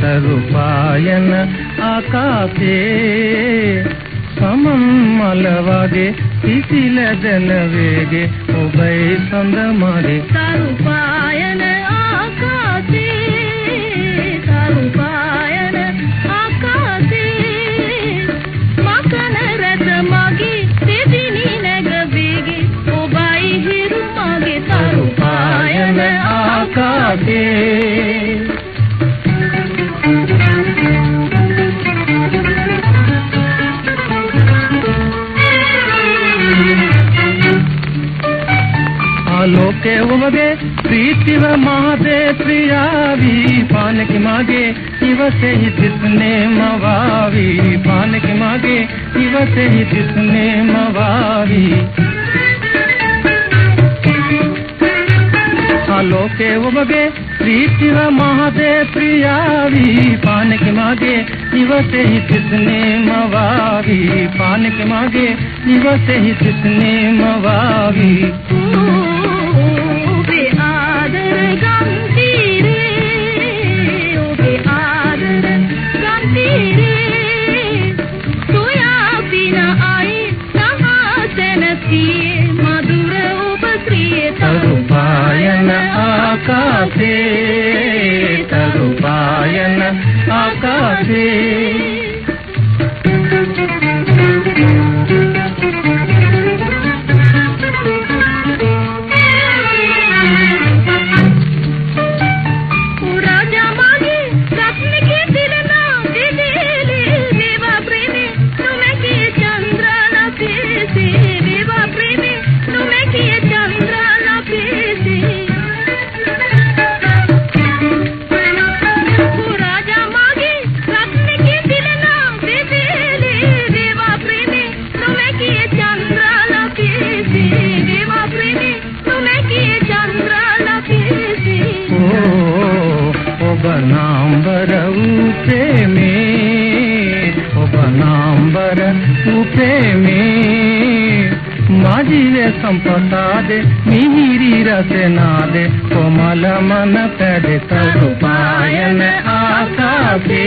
తరుపాయన ఆకాశే සඳ වගේ ඉසිලදන වේගේ ඔබයි සඳ මගේ සරුපායන ආකාශේ සරුපායන ආකාශේ. මකන රස මගේ දෙදිනි නැග වේගේ ඔබයි හිරු මගේ සරුපායන ආකාශේ. ಆಲೋಕೆ ಉಮಗೆ ಪ್ರೀತಿವ ಮಾದೆ ಪ್ರಿಯಾವಿ ಪಾನಕಿ ಮಾಗೆ ಇವಸೆ ही जिसने मवावी पानकि मागे ಇವಸೆ ही जिसने मवावी ಆಲೋಕೆ ಒಬಗೆ ಪ್ರೀತಿವ ಮಹದೆ ಪ್ರಿಯಾವಿ ಪಾನಕಿ ಮಾಗೆ ಇವಸೆ ही जिसने मवावी पानकि मागे ಇವಸೆ ही जिसने मवावी से ಬನಾಂಬರ ಉಪೇಮೆ ಓ ಬನಾಂಬರ ಉಪೇಮೆ ಮಾಜಿಲೆ ಸಂಪತಾದೆ ಮಿಹಿರಿ ರಸನಾದೆ ಕೋಮಲ ಮನ ತಡೆ ತರುಪಾಯನ ಆಕಾಶೇ